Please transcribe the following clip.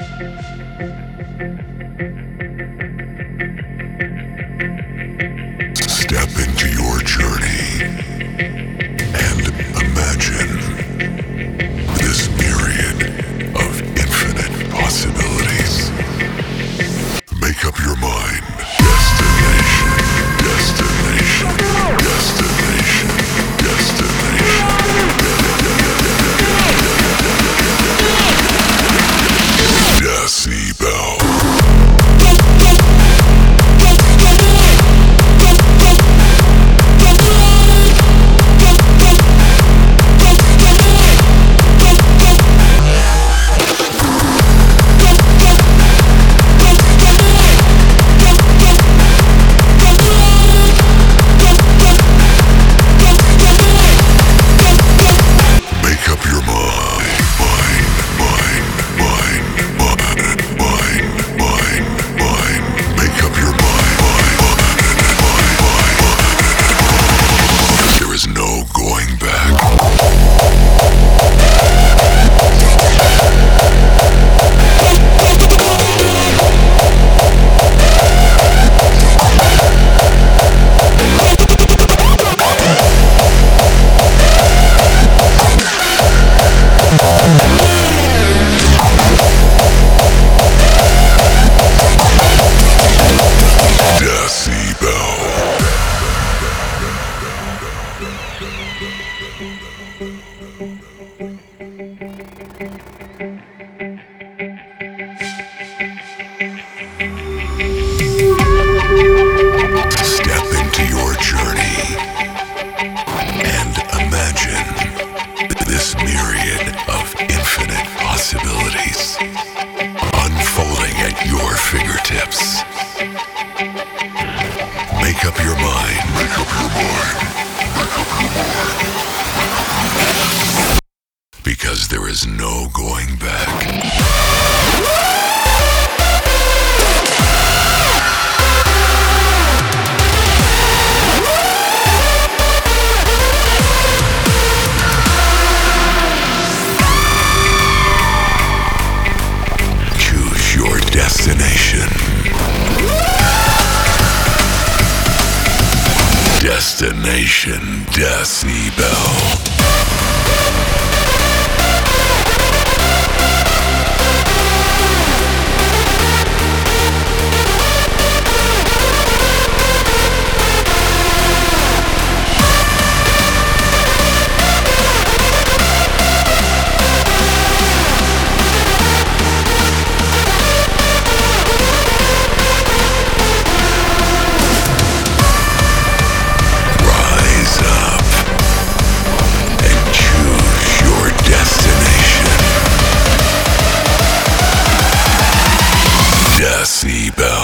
Thank you. Make up your mind. Make up your mind. Make up your mind. Because there is no going back. destination. Destination Decibel. Seatbelt.